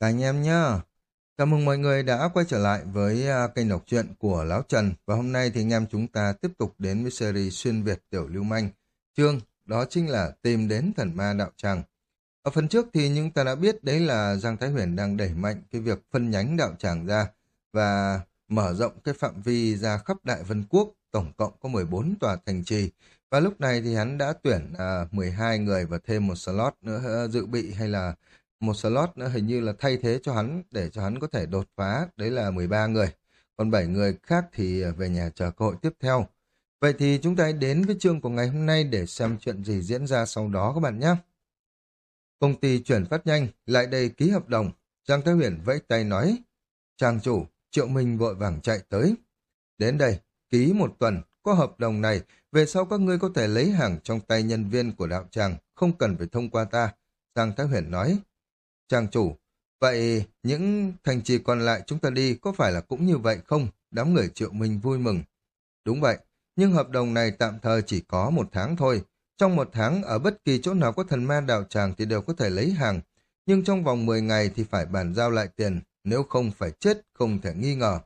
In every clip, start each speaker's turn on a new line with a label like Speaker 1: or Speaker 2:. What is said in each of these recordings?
Speaker 1: Cả anh em nhá. Chào mừng mọi người đã quay trở lại với à, kênh đọc truyện của Lão Trần và hôm nay thì anh em chúng ta tiếp tục đến với series xuyên Việt tiểu lưu manh. Chương đó chính là tìm đến thần ma đạo tràng. Ở phần trước thì chúng ta đã biết đấy là Giang Thái Huyền đang đẩy mạnh cái việc phân nhánh đạo tràng ra và mở rộng cái phạm vi ra khắp Đại Vân Quốc, tổng cộng có 14 tòa thành trì. Và lúc này thì hắn đã tuyển uh, à, 12 người và thêm một slot nữa uh, dự bị hay là một slot nữa hình như là thay thế cho hắn để cho hắn có thể đột phá, đấy là 13 người. Còn 7 người khác thì về nhà chờ cơ hội tiếp theo. Vậy thì chúng ta đến với chương của ngày hôm nay để xem chuyện gì diễn ra sau đó các bạn nhé. Công ty chuyển phát nhanh, lại đây ký hợp đồng. Giang Thái Huyền vẫy tay nói, Trang chủ, Triệu Minh vội vàng chạy tới. Đến đây, ký một tuần, có hợp đồng này, về sau các ngươi có thể lấy hàng trong tay nhân viên của đạo tràng, không cần phải thông qua ta. Giang Thái Huyền nói, Trang chủ, vậy những thành trì còn lại chúng ta đi có phải là cũng như vậy không? Đám người triệu minh vui mừng. Đúng vậy, nhưng hợp đồng này tạm thời chỉ có một tháng thôi. Trong một tháng, ở bất kỳ chỗ nào có thần ma đạo tràng thì đều có thể lấy hàng. Nhưng trong vòng 10 ngày thì phải bàn giao lại tiền, nếu không phải chết, không thể nghi ngờ.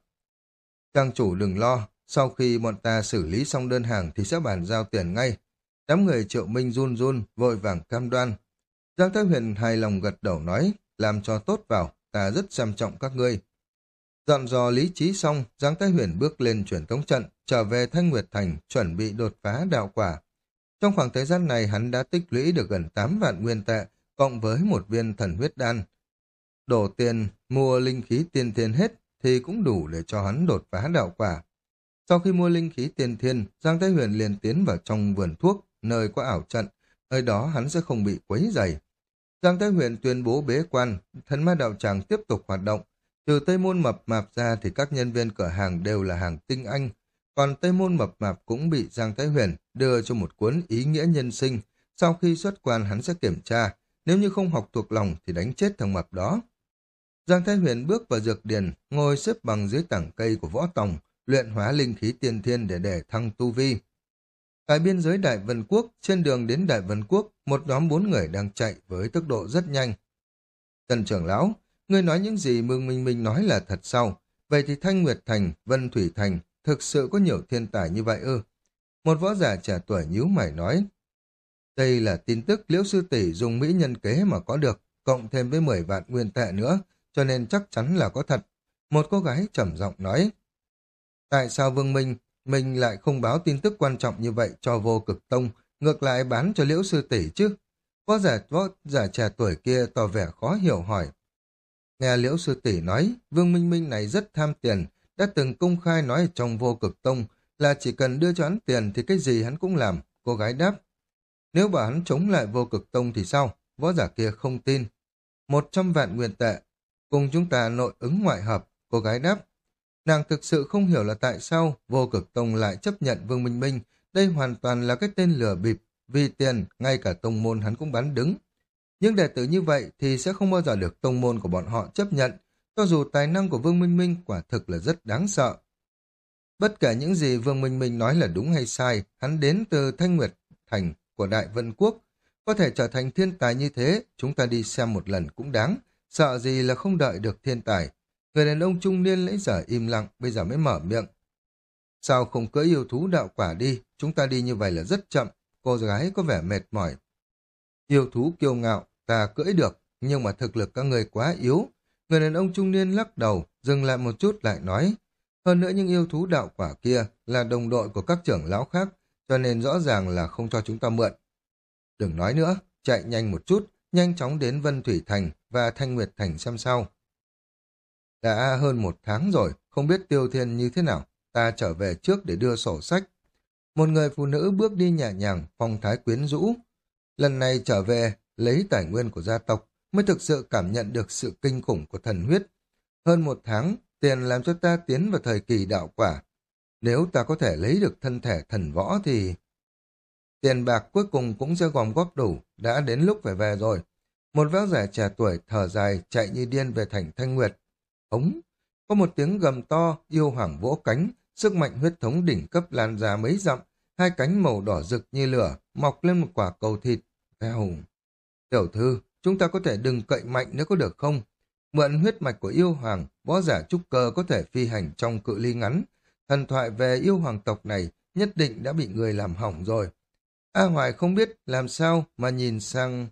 Speaker 1: Trang chủ đừng lo, sau khi bọn ta xử lý xong đơn hàng thì sẽ bàn giao tiền ngay. Đám người triệu minh run run, vội vàng cam đoan, Giang Thái Huyền hài lòng gật đầu nói, làm cho tốt vào, ta rất xem trọng các ngươi. Dọn dò lý trí xong, Giang Thái Huyền bước lên truyền tống trận, trở về Thanh Nguyệt Thành, chuẩn bị đột phá đạo quả. Trong khoảng thời gian này, hắn đã tích lũy được gần 8 vạn nguyên tệ, cộng với một viên thần huyết đan. Đổ tiền, mua linh khí tiên thiên hết, thì cũng đủ để cho hắn đột phá đạo quả. Sau khi mua linh khí tiên thiên, Giang Thái Huyền liền tiến vào trong vườn thuốc, nơi có ảo trận, nơi đó hắn sẽ không bị quấy dày. Giang Thái Huyền tuyên bố bế quan, thần ma đạo tràng tiếp tục hoạt động. Trừ Tây Môn Mập Mạp ra thì các nhân viên cửa hàng đều là hàng tinh anh, còn Tây Môn Mập Mạp cũng bị Giang Thái Huyền đưa cho một cuốn ý nghĩa nhân sinh. Sau khi xuất quan hắn sẽ kiểm tra, nếu như không học thuộc lòng thì đánh chết thằng Mập đó. Giang Thái Huyền bước vào dược điền, ngồi xếp bằng dưới tảng cây của võ tòng, luyện hóa linh khí tiên thiên để để thăng tu vi. Tại biên giới Đại Vân Quốc, trên đường đến Đại Vân Quốc, một nhóm bốn người đang chạy với tốc độ rất nhanh. Tần trưởng lão, ngươi nói những gì Mương Minh Minh nói là thật sao? Vậy thì Thanh Nguyệt Thành, Vân Thủy Thành, thực sự có nhiều thiên tài như vậy ư? Một võ giả trẻ tuổi nhíu mày nói. Đây là tin tức liễu sư tỷ dùng mỹ nhân kế mà có được, cộng thêm với 10 vạn nguyên tệ nữa, cho nên chắc chắn là có thật. Một cô gái trầm giọng nói. Tại sao Vương Minh mình lại không báo tin tức quan trọng như vậy cho vô cực tông, ngược lại bán cho liễu sư tỷ chứ. Võ giả, võ giả trẻ tuổi kia tỏ vẻ khó hiểu hỏi. Nghe liễu sư tỷ nói, Vương Minh Minh này rất tham tiền, đã từng công khai nói trong vô cực tông là chỉ cần đưa cho hắn tiền thì cái gì hắn cũng làm, cô gái đáp. Nếu bảo hắn chống lại vô cực tông thì sao? Võ giả kia không tin. Một trăm vạn nguyên tệ, cùng chúng ta nội ứng ngoại hợp, cô gái đáp. Nàng thực sự không hiểu là tại sao vô cực tông lại chấp nhận Vương Minh Minh. Đây hoàn toàn là cái tên lừa bịp. Vì tiền, ngay cả tông môn hắn cũng bán đứng. Nhưng đệ tử như vậy thì sẽ không bao giờ được tông môn của bọn họ chấp nhận. Cho dù tài năng của Vương Minh Minh quả thực là rất đáng sợ. Bất kể những gì Vương Minh Minh nói là đúng hay sai, hắn đến từ Thanh Nguyệt Thành của Đại Vân Quốc. Có thể trở thành thiên tài như thế, chúng ta đi xem một lần cũng đáng. Sợ gì là không đợi được thiên tài. Người đàn ông trung niên lấy giờ im lặng, bây giờ mới mở miệng. Sao không cưỡi yêu thú đạo quả đi, chúng ta đi như vậy là rất chậm, cô gái có vẻ mệt mỏi. Yêu thú kiêu ngạo, ta cưỡi được, nhưng mà thực lực các người quá yếu. Người đàn ông trung niên lắc đầu, dừng lại một chút lại nói. Hơn nữa những yêu thú đạo quả kia là đồng đội của các trưởng lão khác, cho nên rõ ràng là không cho chúng ta mượn. Đừng nói nữa, chạy nhanh một chút, nhanh chóng đến Vân Thủy Thành và Thanh Nguyệt Thành xem sao. Đã hơn một tháng rồi, không biết tiêu thiên như thế nào. Ta trở về trước để đưa sổ sách. Một người phụ nữ bước đi nhẹ nhàng, phong thái quyến rũ. Lần này trở về, lấy tài nguyên của gia tộc, mới thực sự cảm nhận được sự kinh khủng của thần huyết. Hơn một tháng, tiền làm cho ta tiến vào thời kỳ đạo quả. Nếu ta có thể lấy được thân thể thần võ thì... Tiền bạc cuối cùng cũng sẽ gom góp đủ, đã đến lúc phải về rồi. Một vác giả trẻ tuổi thở dài chạy như điên về thành Thanh Nguyệt, ống Có một tiếng gầm to, yêu hoàng vỗ cánh, sức mạnh huyết thống đỉnh cấp lan ra mấy dặm, hai cánh màu đỏ rực như lửa, mọc lên một quả cầu thịt. Theo! Tiểu thư, chúng ta có thể đừng cậy mạnh nữa có được không? Mượn huyết mạch của yêu hoàng, võ giả trúc cơ có thể phi hành trong cự ly ngắn. Thần thoại về yêu hoàng tộc này nhất định đã bị người làm hỏng rồi. A Hoài không biết làm sao mà nhìn sang...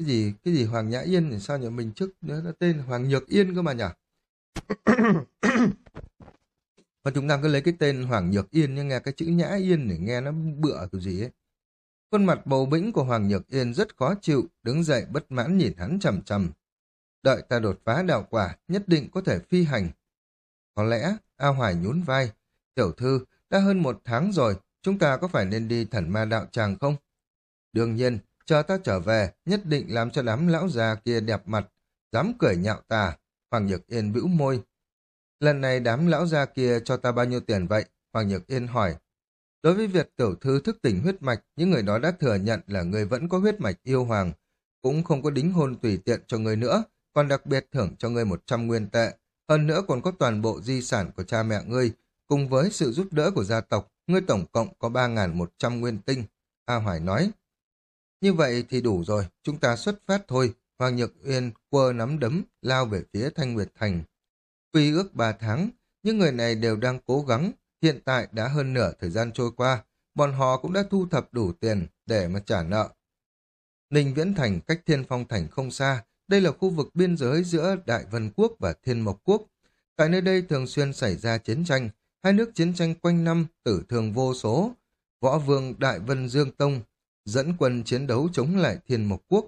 Speaker 1: Cái gì, cái gì Hoàng Nhã Yên thì sao nhỉ? Mình trước nhớ nó tên Hoàng Nhược Yên cơ mà nhỉ? Và chúng ta cứ lấy cái tên Hoàng Nhược Yên nhưng nghe cái chữ Nhã Yên để nghe nó bựa kiểu gì ấy. Khuôn mặt bầu bĩnh của Hoàng Nhược Yên rất khó chịu, đứng dậy bất mãn nhìn hắn chầm chầm. Đợi ta đột phá đạo quả, nhất định có thể phi hành. Có lẽ, A Hoài nhún vai. Tiểu thư, đã hơn một tháng rồi, chúng ta có phải nên đi thần ma đạo tràng không? Đương nhiên, chờ ta trở về, nhất định làm cho đám lão già kia đẹp mặt, dám cười nhạo ta. Hoàng Nhược Yên bĩu môi. Lần này đám lão già kia cho ta bao nhiêu tiền vậy? Hoàng Nhược Yên hỏi. Đối với việc tiểu thư thức tỉnh huyết mạch, những người đó đã thừa nhận là người vẫn có huyết mạch yêu hoàng, cũng không có đính hôn tùy tiện cho người nữa, còn đặc biệt thưởng cho ngươi 100 nguyên tệ. Hơn nữa còn có toàn bộ di sản của cha mẹ ngươi, cùng với sự giúp đỡ của gia tộc, ngươi tổng cộng có 3.100 nguyên tinh. A Hoài nói. Như vậy thì đủ rồi, chúng ta xuất phát thôi. Hoàng Nhược Uyên quơ nắm đấm, lao về phía Thanh Nguyệt Thành. Quy ước ba tháng, những người này đều đang cố gắng. Hiện tại đã hơn nửa thời gian trôi qua, bọn họ cũng đã thu thập đủ tiền để mà trả nợ. Ninh Viễn Thành cách Thiên Phong Thành không xa, đây là khu vực biên giới giữa Đại Vân Quốc và Thiên Mộc Quốc. Tại nơi đây thường xuyên xảy ra chiến tranh, hai nước chiến tranh quanh năm, tử thương vô số. Võ vương Đại Vân Dương Tông dẫn quân chiến đấu chống lại Thiên Mộc Quốc.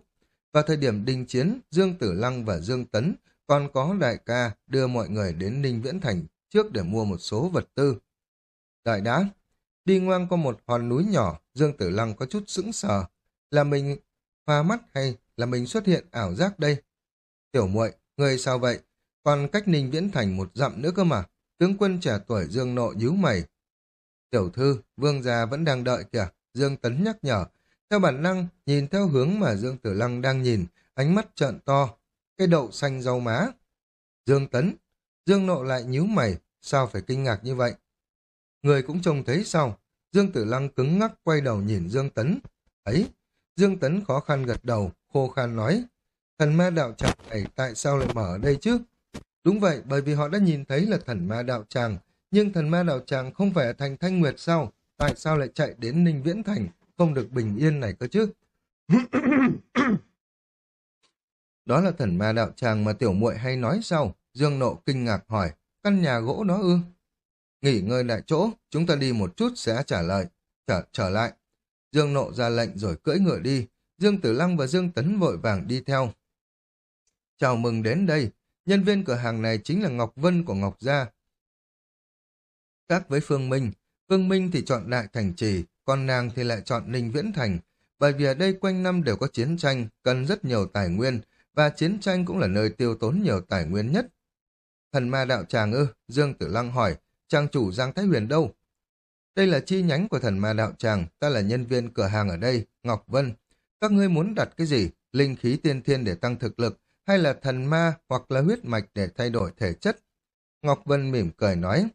Speaker 1: Vào thời điểm đình chiến, Dương Tử Lăng và Dương Tấn còn có đại ca đưa mọi người đến Ninh Viễn Thành trước để mua một số vật tư. Đại đã, đi ngoan qua một hòn núi nhỏ, Dương Tử Lăng có chút sững sờ. Là mình hoa mắt hay là mình xuất hiện ảo giác đây? Tiểu muội, người sao vậy? Còn cách Ninh Viễn Thành một dặm nữa cơ mà. Tướng quân trẻ tuổi Dương Nộ nhíu mày. Tiểu thư, vương gia vẫn đang đợi kìa. Dương Tấn nhắc nhở. Theo bản năng, nhìn theo hướng mà Dương Tử Lăng đang nhìn, ánh mắt trợn to. cây đậu xanh rau má. Dương Tấn. Dương Nộ lại nhíu mày. Sao phải kinh ngạc như vậy? Người cũng trông thấy sao? Dương Tử Lăng cứng ngắc quay đầu nhìn Dương Tấn. Ấy, Dương Tấn khó khăn gật đầu, khô khan nói. Thần ma đạo tràng này tại sao lại mở ở đây chứ? Đúng vậy, bởi vì họ đã nhìn thấy là thần ma đạo tràng, nhưng thần ma đạo tràng không phải ở thành Thanh Nguyệt sao? Tại sao lại chạy đến Ninh Viễn Thành, không được bình yên này cơ chứ? đó là thần ma đạo tràng mà tiểu muội hay nói sau. Dương Nộ kinh ngạc hỏi, căn nhà gỗ đó ư? Nghỉ ngơi lại chỗ, chúng ta đi một chút sẽ trả lời. Trở, trở lại. Dương Nộ ra lệnh rồi cưỡi ngựa đi. Dương Tử Lăng và Dương Tấn vội vàng đi theo. Chào mừng đến đây. Nhân viên cửa hàng này chính là Ngọc Vân của Ngọc Gia. Các với Phương Minh, Phương Minh thì chọn Đại Thành Trì, còn nàng thì lại chọn Ninh Viễn Thành, bởi vì ở đây quanh năm đều có chiến tranh, cần rất nhiều tài nguyên, và chiến tranh cũng là nơi tiêu tốn nhiều tài nguyên nhất. Thần ma đạo tràng ư, Dương Tử Lăng hỏi, trang chủ Giang Thái Huyền đâu? Đây là chi nhánh của thần ma đạo tràng, ta là nhân viên cửa hàng ở đây, Ngọc Vân. Các ngươi muốn đặt cái gì? Linh khí tiên thiên để tăng thực lực, hay là thần ma hoặc là huyết mạch để thay đổi thể chất? Ngọc Vân mỉm cười nói.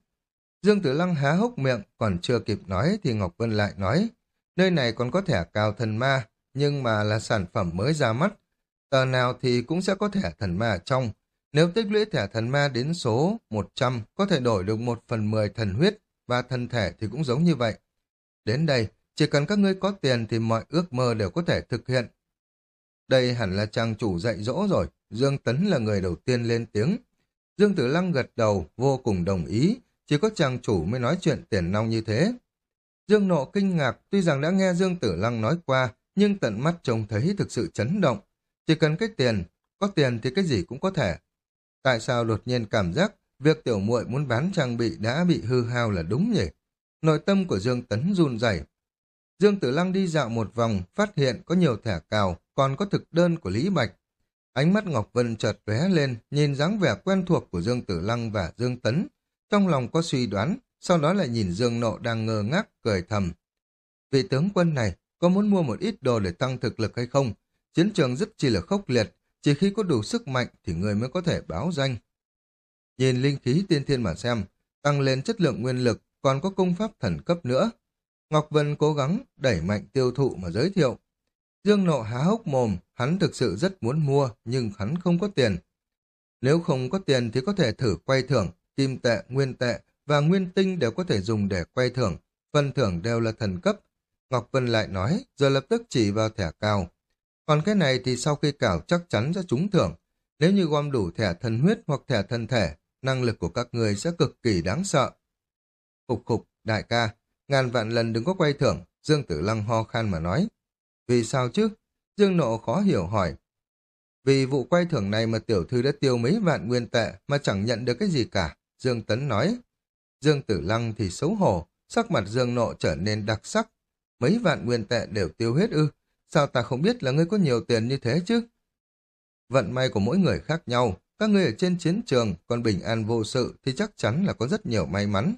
Speaker 1: Dương Tử Lăng há hốc miệng, còn chưa kịp nói thì Ngọc Vân lại nói. Nơi này còn có thẻ cao thần ma, nhưng mà là sản phẩm mới ra mắt. Tờ nào thì cũng sẽ có thẻ thần ma ở trong. Nếu tích lũy thẻ thần ma đến số 100, có thể đổi được 1 phần 10 thần huyết, và thần thể thì cũng giống như vậy. Đến đây, chỉ cần các ngươi có tiền thì mọi ước mơ đều có thể thực hiện. Đây hẳn là trang chủ dạy dỗ rồi, Dương Tấn là người đầu tiên lên tiếng. Dương Tử Lăng gật đầu, vô cùng đồng ý, chỉ có chàng chủ mới nói chuyện tiền nong như thế. Dương Nộ kinh ngạc, tuy rằng đã nghe Dương Tử Lăng nói qua, nhưng tận mắt trông thấy thực sự chấn động. Chỉ cần cái tiền, có tiền thì cái gì cũng có thể. Tại sao đột nhiên cảm giác Việc tiểu muội muốn bán trang bị đã bị hư hao là đúng nhỉ? Nội tâm của Dương Tấn run rẩy. Dương Tử Lăng đi dạo một vòng, phát hiện có nhiều thẻ cào, còn có thực đơn của Lý Bạch. Ánh mắt Ngọc Vân chợt lóe lên, nhìn dáng vẻ quen thuộc của Dương Tử Lăng và Dương Tấn. Trong lòng có suy đoán, sau đó lại nhìn Dương Nộ đang ngơ ngác, cười thầm. Vị tướng quân này, có muốn mua một ít đồ để tăng thực lực hay không? Chiến trường rất chỉ là khốc liệt, chỉ khi có đủ sức mạnh thì người mới có thể báo danh. Nhìn linh khí tiên thiên mà xem, tăng lên chất lượng nguyên lực, còn có công pháp thần cấp nữa. Ngọc Vân cố gắng đẩy mạnh tiêu thụ mà giới thiệu. Dương Nộ há hốc mồm, hắn thực sự rất muốn mua, nhưng hắn không có tiền. Nếu không có tiền thì có thể thử quay thưởng, kim tệ, nguyên tệ và nguyên tinh đều có thể dùng để quay thưởng, phần thưởng đều là thần cấp. Ngọc Vân lại nói, rồi lập tức chỉ vào thẻ cao. Còn cái này thì sau khi cào chắc chắn sẽ trúng thưởng. Nếu như gom đủ thẻ thân huyết hoặc thẻ thân thể, năng lực của các người sẽ cực kỳ đáng sợ. Khục khục, đại ca, ngàn vạn lần đừng có quay thưởng, Dương Tử Lăng ho khan mà nói. Vì sao chứ? Dương Nộ khó hiểu hỏi. Vì vụ quay thưởng này mà tiểu thư đã tiêu mấy vạn nguyên tệ mà chẳng nhận được cái gì cả, Dương Tấn nói. Dương Tử Lăng thì xấu hổ, sắc mặt Dương Nộ trở nên đặc sắc. Mấy vạn nguyên tệ đều tiêu hết ư, sao ta không biết là ngươi có nhiều tiền như thế chứ? Vận may của mỗi người khác nhau, các ngươi ở trên chiến trường còn bình an vô sự thì chắc chắn là có rất nhiều may mắn.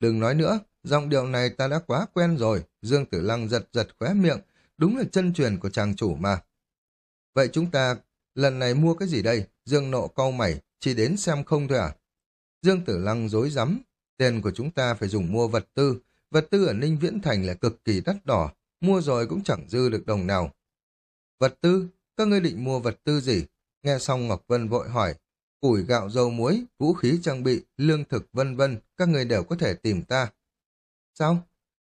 Speaker 1: Đừng nói nữa, giọng điệu này ta đã quá quen rồi, Dương Tử Lăng giật giật khóe miệng, đúng là chân truyền của chàng chủ mà. Vậy chúng ta lần này mua cái gì đây? Dương nộ cau mày, chỉ đến xem không thôi à? Dương Tử Lăng dối rắm tiền của chúng ta phải dùng mua vật tư, vật tư ở Ninh Viễn Thành là cực kỳ đắt đỏ, mua rồi cũng chẳng dư được đồng nào. Vật tư? Các ngươi định mua vật tư gì? Nghe xong Ngọc Vân vội hỏi, củi gạo dầu muối, vũ khí trang bị, lương thực vân vân, các người đều có thể tìm ta. Sao?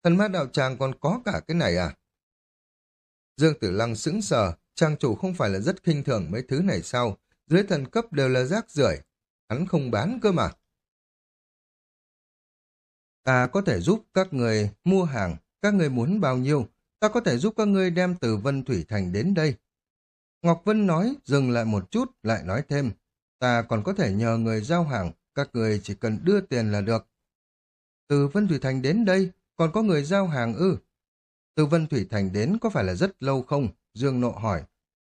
Speaker 1: Thần ma đạo tràng còn có cả cái này à? Dương Tử Lăng sững sờ, trang chủ không phải là rất khinh thường mấy thứ này sao? Dưới thần cấp đều là rác rưởi, hắn không bán cơ mà. Ta có thể giúp các người mua hàng, các người muốn bao nhiêu? Ta có thể giúp các ngươi đem từ Vân Thủy Thành đến đây. Ngọc Vân nói, dừng lại một chút, lại nói thêm. Ta còn có thể nhờ người giao hàng, các người chỉ cần đưa tiền là được. Từ Vân Thủy Thành đến đây, còn có người giao hàng ư? Từ Vân Thủy Thành đến có phải là rất lâu không? Dương Nộ hỏi.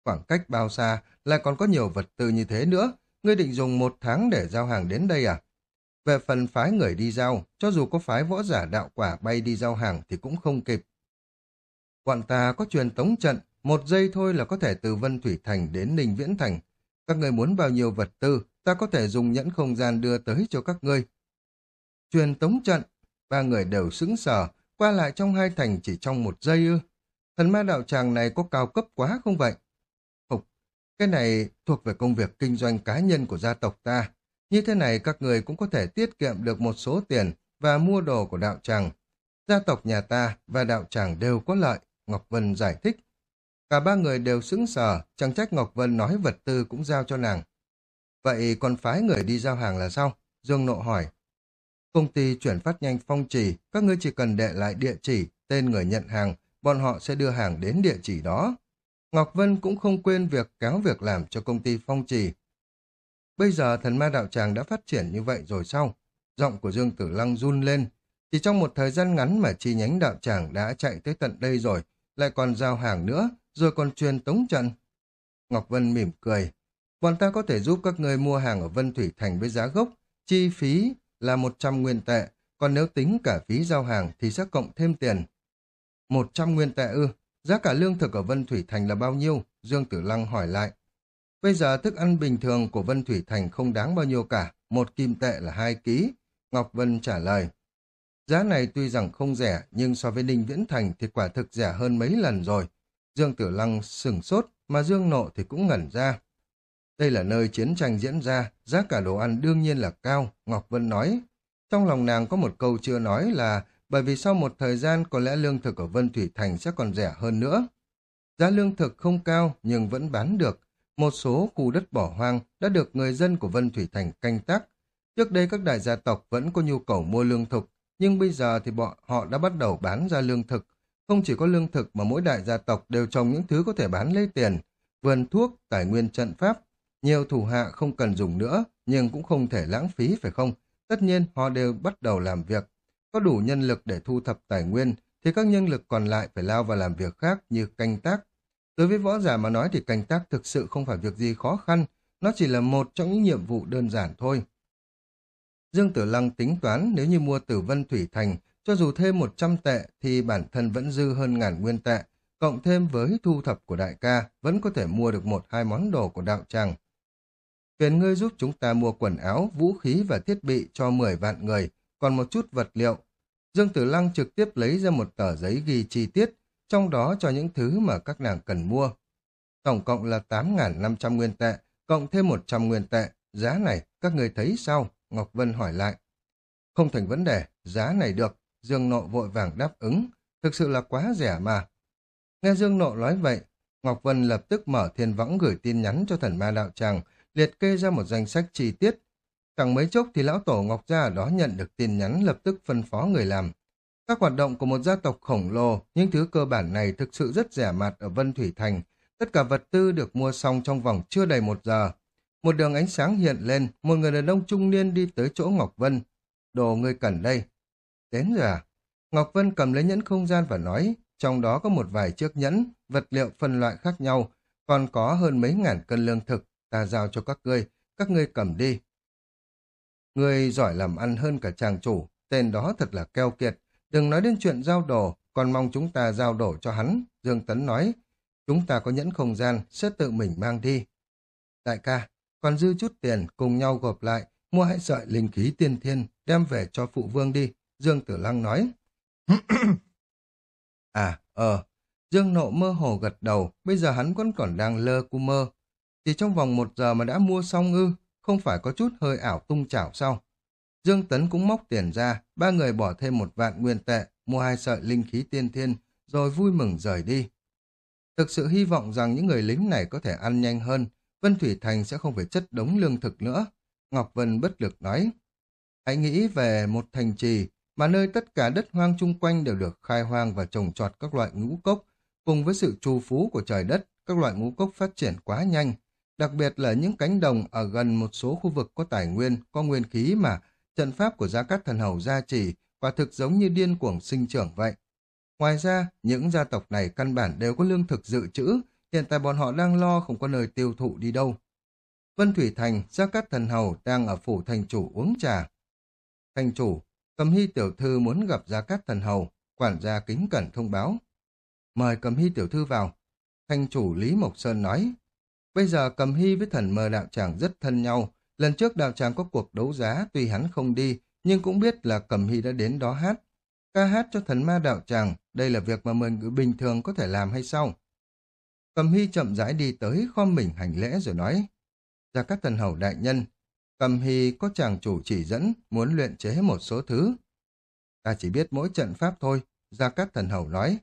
Speaker 1: Khoảng cách bao xa, lại còn có nhiều vật tư như thế nữa. Ngươi định dùng một tháng để giao hàng đến đây à? Về phần phái người đi giao, cho dù có phái võ giả đạo quả bay đi giao hàng thì cũng không kịp. Bọn ta có truyền tống trận, một giây thôi là có thể từ Vân Thủy Thành đến Ninh Viễn Thành. Các người muốn bao nhiêu vật tư, ta có thể dùng nhẫn không gian đưa tới cho các ngươi. Truyền tống trận, ba người đều sững sờ, qua lại trong hai thành chỉ trong một giây ư. Thần ma đạo tràng này có cao cấp quá không vậy? Phục, cái này thuộc về công việc kinh doanh cá nhân của gia tộc ta. Như thế này các người cũng có thể tiết kiệm được một số tiền và mua đồ của đạo tràng. Gia tộc nhà ta và đạo tràng đều có lợi, Ngọc Vân giải thích. Cả ba người đều sững sờ, chẳng trách Ngọc Vân nói vật tư cũng giao cho nàng. Vậy còn phái người đi giao hàng là sao? Dương Nộ hỏi. Công ty chuyển phát nhanh phong trì, các ngươi chỉ cần đệ lại địa chỉ, tên người nhận hàng, bọn họ sẽ đưa hàng đến địa chỉ đó. Ngọc Vân cũng không quên việc kéo việc làm cho công ty phong trì. Bây giờ thần ma đạo tràng đã phát triển như vậy rồi sao? Giọng của Dương Tử Lăng run lên. Chỉ trong một thời gian ngắn mà chi nhánh đạo tràng đã chạy tới tận đây rồi, lại còn giao hàng nữa, rồi còn truyền tống trận. Ngọc Vân mỉm cười. Bọn ta có thể giúp các người mua hàng ở Vân Thủy Thành với giá gốc, chi phí là 100 nguyên tệ, còn nếu tính cả phí giao hàng thì sẽ cộng thêm tiền. 100 nguyên tệ ư, giá cả lương thực ở Vân Thủy Thành là bao nhiêu? Dương Tử Lăng hỏi lại. Bây giờ thức ăn bình thường của Vân Thủy Thành không đáng bao nhiêu cả, một kim tệ là hai ký. Ngọc Vân trả lời. Giá này tuy rằng không rẻ, nhưng so với Ninh Viễn Thành thì quả thực rẻ hơn mấy lần rồi. Dương Tử Lăng sừng sốt, mà Dương Nộ thì cũng ngẩn ra. Đây là nơi chiến tranh diễn ra, giá cả đồ ăn đương nhiên là cao, Ngọc Vân nói. Trong lòng nàng có một câu chưa nói là bởi vì sau một thời gian có lẽ lương thực ở Vân Thủy Thành sẽ còn rẻ hơn nữa. Giá lương thực không cao nhưng vẫn bán được. Một số khu đất bỏ hoang đã được người dân của Vân Thủy Thành canh tác. Trước đây các đại gia tộc vẫn có nhu cầu mua lương thực, nhưng bây giờ thì bọn họ đã bắt đầu bán ra lương thực. Không chỉ có lương thực mà mỗi đại gia tộc đều trồng những thứ có thể bán lấy tiền, vườn thuốc, tài nguyên trận pháp. Nhiều thủ hạ không cần dùng nữa, nhưng cũng không thể lãng phí phải không? Tất nhiên họ đều bắt đầu làm việc. Có đủ nhân lực để thu thập tài nguyên, thì các nhân lực còn lại phải lao vào làm việc khác như canh tác. Đối với võ giả mà nói thì canh tác thực sự không phải việc gì khó khăn, nó chỉ là một trong những nhiệm vụ đơn giản thôi. Dương Tử Lăng tính toán nếu như mua tử vân thủy thành, cho dù thêm 100 tệ thì bản thân vẫn dư hơn ngàn nguyên tệ, cộng thêm với thu thập của đại ca, vẫn có thể mua được một hai món đồ của đạo tràng. Phiền ngươi giúp chúng ta mua quần áo, vũ khí và thiết bị cho 10 vạn người, còn một chút vật liệu. Dương Tử Lăng trực tiếp lấy ra một tờ giấy ghi chi tiết, trong đó cho những thứ mà các nàng cần mua. Tổng cộng là 8.500 nguyên tệ, cộng thêm 100 nguyên tệ, giá này các người thấy sao? Ngọc Vân hỏi lại. Không thành vấn đề, giá này được. Dương Nộ vội vàng đáp ứng. Thực sự là quá rẻ mà. Nghe Dương Nộ nói vậy, Ngọc Vân lập tức mở thiên võng gửi tin nhắn cho thần ma đạo tràng, liệt kê ra một danh sách chi tiết. Chẳng mấy chốc thì lão tổ Ngọc Gia ở đó nhận được tin nhắn lập tức phân phó người làm. Các hoạt động của một gia tộc khổng lồ, những thứ cơ bản này thực sự rất rẻ mạt ở Vân Thủy Thành. Tất cả vật tư được mua xong trong vòng chưa đầy một giờ. Một đường ánh sáng hiện lên, một người đàn ông trung niên đi tới chỗ Ngọc Vân. Đồ ngươi cần đây. Đến rồi à? Ngọc Vân cầm lấy nhẫn không gian và nói, trong đó có một vài chiếc nhẫn, vật liệu phân loại khác nhau, còn có hơn mấy ngàn cân lương thực, ta giao cho các ngươi, các ngươi cầm đi. Ngươi giỏi làm ăn hơn cả chàng chủ, tên đó thật là keo kiệt, đừng nói đến chuyện giao đổ còn mong chúng ta giao đổ cho hắn, Dương Tấn nói, chúng ta có nhẫn không gian, sẽ tự mình mang đi. Đại ca, còn dư chút tiền, cùng nhau gộp lại, mua hãy sợi linh khí tiên thiên, đem về cho phụ vương đi, Dương Tử Lăng nói. à, ờ, Dương Nộ mơ hồ gật đầu, bây giờ hắn vẫn còn đang lơ cu mơ. Chỉ trong vòng một giờ mà đã mua xong ư, không phải có chút hơi ảo tung chảo sao? Dương Tấn cũng móc tiền ra, ba người bỏ thêm một vạn nguyên tệ, mua hai sợi linh khí tiên thiên, rồi vui mừng rời đi. Thực sự hy vọng rằng những người lính này có thể ăn nhanh hơn, Vân Thủy Thành sẽ không phải chất đống lương thực nữa. Ngọc Vân bất lực nói, hãy nghĩ về một thành trì mà nơi tất cả đất hoang chung quanh đều được khai hoang và trồng trọt các loại ngũ cốc, cùng với sự trù phú của trời đất, các loại ngũ cốc phát triển quá nhanh, đặc biệt là những cánh đồng ở gần một số khu vực có tài nguyên, có nguyên khí mà trận pháp của Gia Cát Thần Hầu gia trì, quả thực giống như điên cuồng sinh trưởng vậy. Ngoài ra, những gia tộc này căn bản đều có lương thực dự trữ, hiện tại bọn họ đang lo không có nơi tiêu thụ đi đâu. Vân Thủy Thành, Gia Cát Thần Hầu đang ở phủ thành chủ uống trà. Thành chủ, Cầm Hy tiểu thư muốn gặp Gia Cát Thần Hầu, quản gia kính cẩn thông báo. Mời Cầm Hy tiểu thư vào. Thành chủ Lý Mộc Sơn nói, bây giờ Cầm Hy với thần mờ đạo tràng rất thân nhau. Lần trước đạo tràng có cuộc đấu giá, tuy hắn không đi, nhưng cũng biết là cẩm Hy đã đến đó hát. Ca hát cho thần ma đạo tràng, đây là việc mà người bình thường có thể làm hay sao? cẩm Hy chậm rãi đi tới, khom mình hành lễ rồi nói, ra các Thần Hầu đại nhân, cẩm Hy có chàng chủ chỉ dẫn, muốn luyện chế một số thứ. Ta chỉ biết mỗi trận pháp thôi, Gia Cát Thần Hầu nói.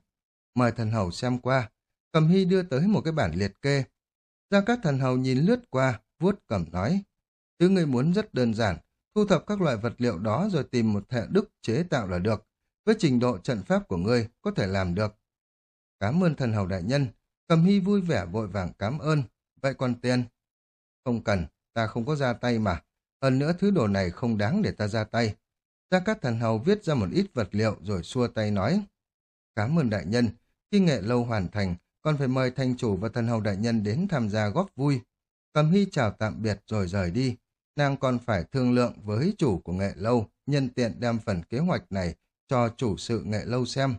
Speaker 1: Mời thần hầu xem qua. Cầm Hy đưa tới một cái bản liệt kê. Gia Cát Thần Hầu nhìn lướt qua, vuốt cầm nói. Thứ ngươi muốn rất đơn giản, thu thập các loại vật liệu đó rồi tìm một thệ đức chế tạo là được. Với trình độ trận pháp của ngươi, có thể làm được. Cảm ơn thần hầu đại nhân. Cầm Hy vui vẻ vội vàng cảm ơn. Vậy còn tiền? Không cần, ta không có ra tay mà. Hơn nữa thứ đồ này không đáng để ta ra tay. Gia Cát Thần Hầu viết ra một ít vật liệu rồi xua tay nói. Cảm ơn đại nhân, khi nghệ lâu hoàn thành, còn phải mời thành chủ và thần hầu đại nhân đến tham gia góp vui. Cầm Hy chào tạm biệt rồi rời đi. Nàng còn phải thương lượng với chủ của nghệ lâu, nhân tiện đem phần kế hoạch này cho chủ sự nghệ lâu xem.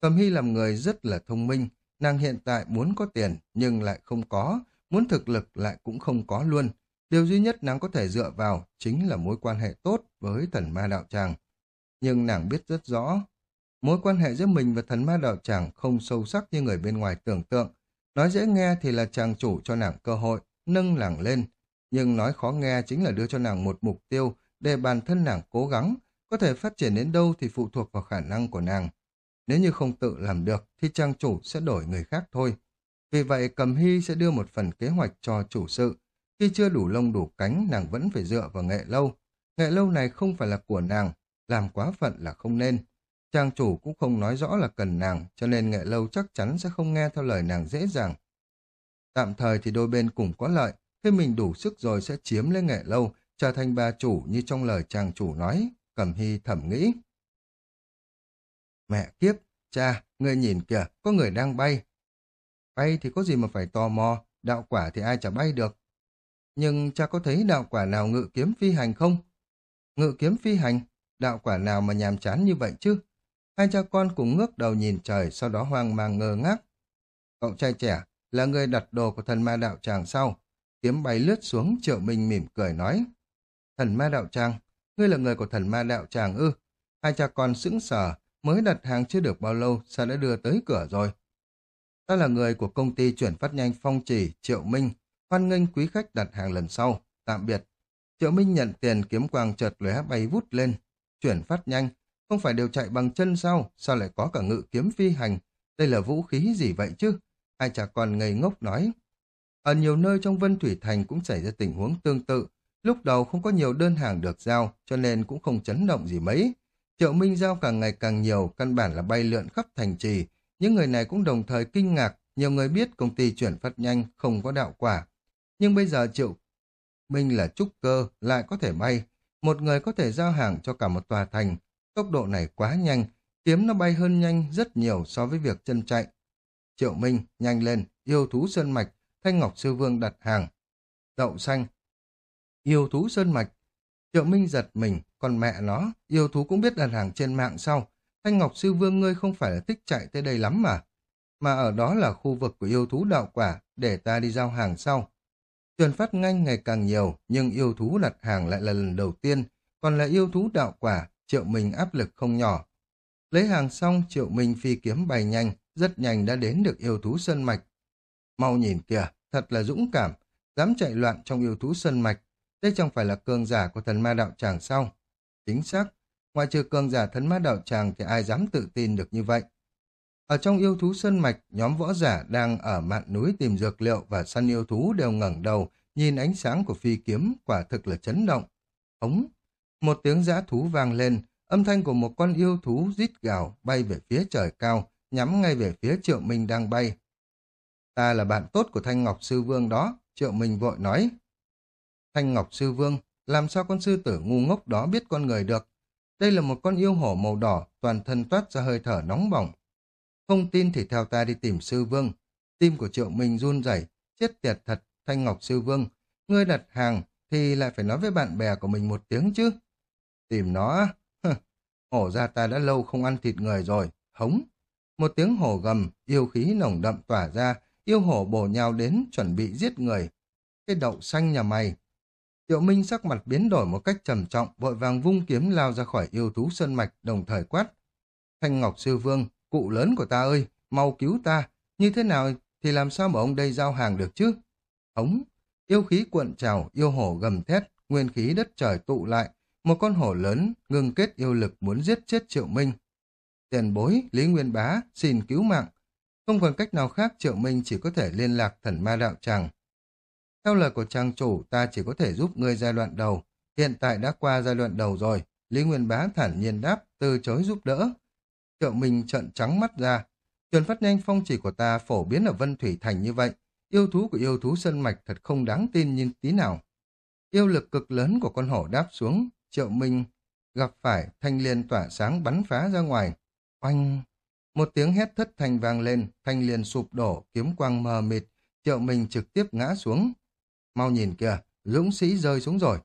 Speaker 1: Cầm Hy làm người rất là thông minh, nàng hiện tại muốn có tiền nhưng lại không có, muốn thực lực lại cũng không có luôn. Điều duy nhất nàng có thể dựa vào chính là mối quan hệ tốt với thần ma đạo tràng. Nhưng nàng biết rất rõ, mối quan hệ giữa mình và thần ma đạo tràng không sâu sắc như người bên ngoài tưởng tượng. Nói dễ nghe thì là chàng chủ cho nàng cơ hội, nâng nàng lên. Nhưng nói khó nghe chính là đưa cho nàng một mục tiêu để bản thân nàng cố gắng, có thể phát triển đến đâu thì phụ thuộc vào khả năng của nàng. Nếu như không tự làm được thì trang chủ sẽ đổi người khác thôi. Vì vậy Cầm Hy sẽ đưa một phần kế hoạch cho chủ sự, khi chưa đủ lông đủ cánh, nàng vẫn phải dựa vào nghệ lâu. Nghệ lâu này không phải là của nàng, làm quá phận là không nên. Trang chủ cũng không nói rõ là cần nàng, cho nên nghệ lâu chắc chắn sẽ không nghe theo lời nàng dễ dàng. Tạm thời thì đôi bên cùng có lợi, khi mình đủ sức rồi sẽ chiếm lấy nghệ lâu, trở thành bà chủ như trong lời chàng chủ nói, Cẩm Hy thẩm nghĩ. Mẹ kiếp, cha, người nhìn kìa, có người đang bay. Bay thì có gì mà phải tò mò, đạo quả thì ai chả bay được. Nhưng cha có thấy đạo quả nào ngự kiếm phi hành không? Ngự kiếm phi hành? Đạo quả nào mà nhàm chán như vậy chứ? Hai cha con cùng ngước đầu nhìn trời, sau đó hoang mang ngơ ngác. Cậu trai trẻ là người đặt đồ của thần ma đạo tràng sau. Kiếm bay lướt xuống, triệu minh mỉm cười nói. Thần ma đạo tràng, ngươi là người của thần ma đạo tràng ư? Hai cha con sững sờ, mới đặt hàng chưa được bao lâu, sao đã đưa tới cửa rồi? Ta là người của công ty chuyển phát nhanh phong trì, triệu minh, Hoan nghênh quý khách đặt hàng lần sau. Tạm biệt. Triệu Minh nhận tiền kiếm quang chợt lóe bay vút lên. Chuyển phát nhanh. Không phải đều chạy bằng chân sao? Sao lại có cả ngự kiếm phi hành? Đây là vũ khí gì vậy chứ? Hai cha con ngây ngốc nói. Ở nhiều nơi trong Vân Thủy Thành cũng xảy ra tình huống tương tự. Lúc đầu không có nhiều đơn hàng được giao, cho nên cũng không chấn động gì mấy. Triệu Minh giao càng ngày càng nhiều, căn bản là bay lượn khắp thành trì. Những người này cũng đồng thời kinh ngạc, nhiều người biết công ty chuyển phát nhanh không có đạo quả. Nhưng bây giờ Triệu Minh là trúc cơ, lại có thể bay. Một người có thể giao hàng cho cả một tòa thành. Tốc độ này quá nhanh, kiếm nó bay hơn nhanh rất nhiều so với việc chân chạy. Triệu Minh, nhanh lên, yêu thú sơn mạch, Thanh Ngọc Sư Vương đặt hàng. Đậu xanh, yêu thú sơn mạch. Triệu Minh giật mình, còn mẹ nó, yêu thú cũng biết đặt hàng trên mạng sau. Thanh Ngọc Sư Vương ngươi không phải là thích chạy tới đây lắm mà. Mà ở đó là khu vực của yêu thú đạo quả, để ta đi giao hàng sau. Truyền phát nhanh ngày càng nhiều, nhưng yêu thú đặt hàng lại là lần đầu tiên, còn là yêu thú đạo quả, Triệu Minh áp lực không nhỏ. Lấy hàng xong, Triệu Minh phi kiếm bay nhanh, rất nhanh đã đến được yêu thú sơn mạch. Mau nhìn kìa, thật là dũng cảm, dám chạy loạn trong yêu thú sơn mạch. Đây chẳng phải là cường giả của thần ma đạo tràng sao? Chính xác, ngoài trừ cường giả thần ma đạo tràng thì ai dám tự tin được như vậy. Ở trong yêu thú sơn mạch, nhóm võ giả đang ở mạn núi tìm dược liệu và săn yêu thú đều ngẩng đầu, nhìn ánh sáng của phi kiếm, quả thực là chấn động. Ống! Một tiếng giã thú vang lên, âm thanh của một con yêu thú rít gào bay về phía trời cao, nhắm ngay về phía Triệu Minh đang bay. Ta là bạn tốt của Thanh Ngọc Sư Vương đó, Triệu Minh vội nói. Thanh Ngọc Sư Vương, làm sao con sư tử ngu ngốc đó biết con người được? Đây là một con yêu hổ màu đỏ, toàn thân toát ra hơi thở nóng bỏng. Không tin thì theo ta đi tìm Sư Vương. Tim của Triệu Minh run rẩy, chết tiệt thật, Thanh Ngọc Sư Vương. Ngươi đặt hàng thì lại phải nói với bạn bè của mình một tiếng chứ. Tìm nó, hổ ra ta đã lâu không ăn thịt người rồi, hống. Một tiếng hổ gầm, yêu khí nồng đậm tỏa ra, yêu hổ bổ nhào đến chuẩn bị giết người. Cái đậu xanh nhà mày. Triệu Minh sắc mặt biến đổi một cách trầm trọng, vội vàng vung kiếm lao ra khỏi yêu thú sơn mạch, đồng thời quát. Thanh Ngọc Sư Vương, cụ lớn của ta ơi, mau cứu ta, như thế nào thì làm sao mà ông đây giao hàng được chứ? Ống, yêu khí cuộn trào, yêu hổ gầm thét, nguyên khí đất trời tụ lại, một con hổ lớn ngừng kết yêu lực muốn giết chết Triệu Minh. Tiền bối, Lý Nguyên Bá, xin cứu mạng. Không còn cách nào khác Triệu Minh chỉ có thể liên lạc thần ma đạo tràng. Theo lời của trang chủ, ta chỉ có thể giúp ngươi giai đoạn đầu. Hiện tại đã qua giai đoạn đầu rồi. Lý Nguyên Bá thản nhiên đáp, từ chối giúp đỡ. Triệu Minh trợn trắng mắt ra. Truyền phát nhanh phong chỉ của ta phổ biến ở Vân Thủy Thành như vậy. Yêu thú của yêu thú sân mạch thật không đáng tin như tí nào. Yêu lực cực lớn của con hổ đáp xuống. Triệu Minh gặp phải thanh liên tỏa sáng bắn phá ra ngoài. Oanh! Một tiếng hét thất thanh vang lên, thanh liền sụp đổ, kiếm quang mờ mịt, triệu minh trực tiếp ngã xuống. Mau nhìn kìa, dũng sĩ rơi xuống rồi.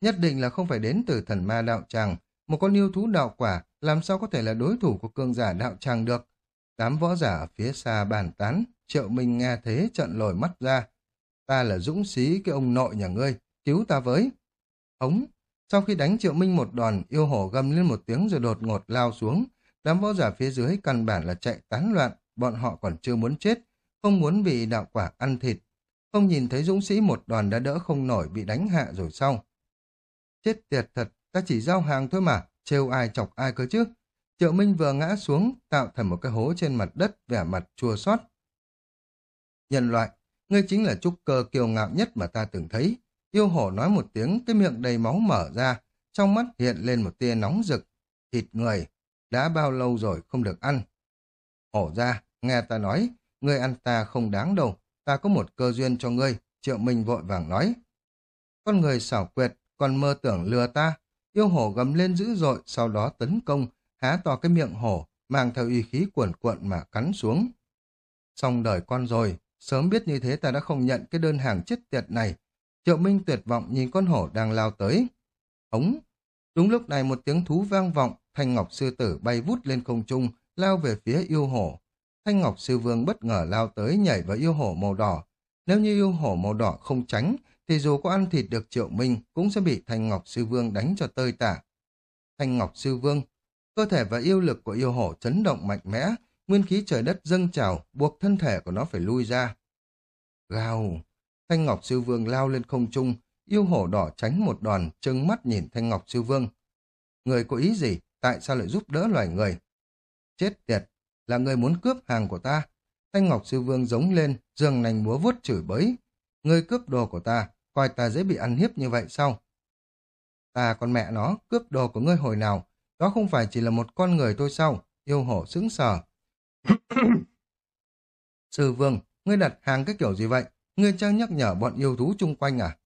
Speaker 1: Nhất định là không phải đến từ thần ma đạo tràng, một con yêu thú đạo quả, làm sao có thể là đối thủ của cương giả đạo tràng được. Tám võ giả ở phía xa bàn tán, triệu minh nghe thế trận lồi mắt ra. Ta là dũng sĩ cái ông nội nhà ngươi, cứu ta với. Ống, sau khi đánh triệu minh một đòn, yêu hổ gầm lên một tiếng rồi đột ngột lao xuống, Đám võ giả phía dưới căn bản là chạy tán loạn, bọn họ còn chưa muốn chết, không muốn bị đạo quả ăn thịt. Không nhìn thấy dũng sĩ một đoàn đã đỡ không nổi bị đánh hạ rồi sau, Chết tiệt thật, ta chỉ giao hàng thôi mà, trêu ai chọc ai cơ chứ. Triệu Minh vừa ngã xuống, tạo thành một cái hố trên mặt đất, vẻ mặt chua xót. Nhân loại, ngươi chính là trúc cơ kiều ngạo nhất mà ta từng thấy. Yêu hổ nói một tiếng, cái miệng đầy máu mở ra, trong mắt hiện lên một tia nóng rực. Thịt người, đã bao lâu rồi không được ăn. Hổ ra, nghe ta nói, ngươi ăn ta không đáng đâu, ta có một cơ duyên cho ngươi, triệu minh vội vàng nói. Con người xảo quyệt, còn mơ tưởng lừa ta, yêu hổ gầm lên dữ dội, sau đó tấn công, há to cái miệng hổ, mang theo uy khí cuộn cuộn mà cắn xuống. Xong đời con rồi, sớm biết như thế ta đã không nhận cái đơn hàng chết tiệt này. Triệu Minh tuyệt vọng nhìn con hổ đang lao tới. Ống! Đúng lúc này một tiếng thú vang vọng, Thanh Ngọc Sư Tử bay vút lên không trung, lao về phía yêu hổ. Thanh Ngọc Sư Vương bất ngờ lao tới nhảy vào yêu hổ màu đỏ. Nếu như yêu hổ màu đỏ không tránh, thì dù có ăn thịt được triệu minh, cũng sẽ bị Thanh Ngọc Sư Vương đánh cho tơi tả. Thanh Ngọc Sư Vương, cơ thể và yêu lực của yêu hổ chấn động mạnh mẽ, nguyên khí trời đất dâng trào, buộc thân thể của nó phải lui ra. Gào! Thanh Ngọc Sư Vương lao lên không trung, yêu hổ đỏ tránh một đòn, trừng mắt nhìn Thanh Ngọc Sư Vương. Người có ý gì? Tại sao lại giúp đỡ loài người? Chết tiệt, là người muốn cướp hàng của ta. Thanh Ngọc Sư Vương giống lên, giường nành múa vuốt chửi bới. Người cướp đồ của ta, coi ta dễ bị ăn hiếp như vậy sao? Ta con mẹ nó, cướp đồ của ngươi hồi nào? Đó không phải chỉ là một con người thôi sao? Yêu hổ sững sờ. Sư Vương, ngươi đặt hàng cái kiểu gì vậy? Ngươi trang nhắc nhở bọn yêu thú chung quanh à?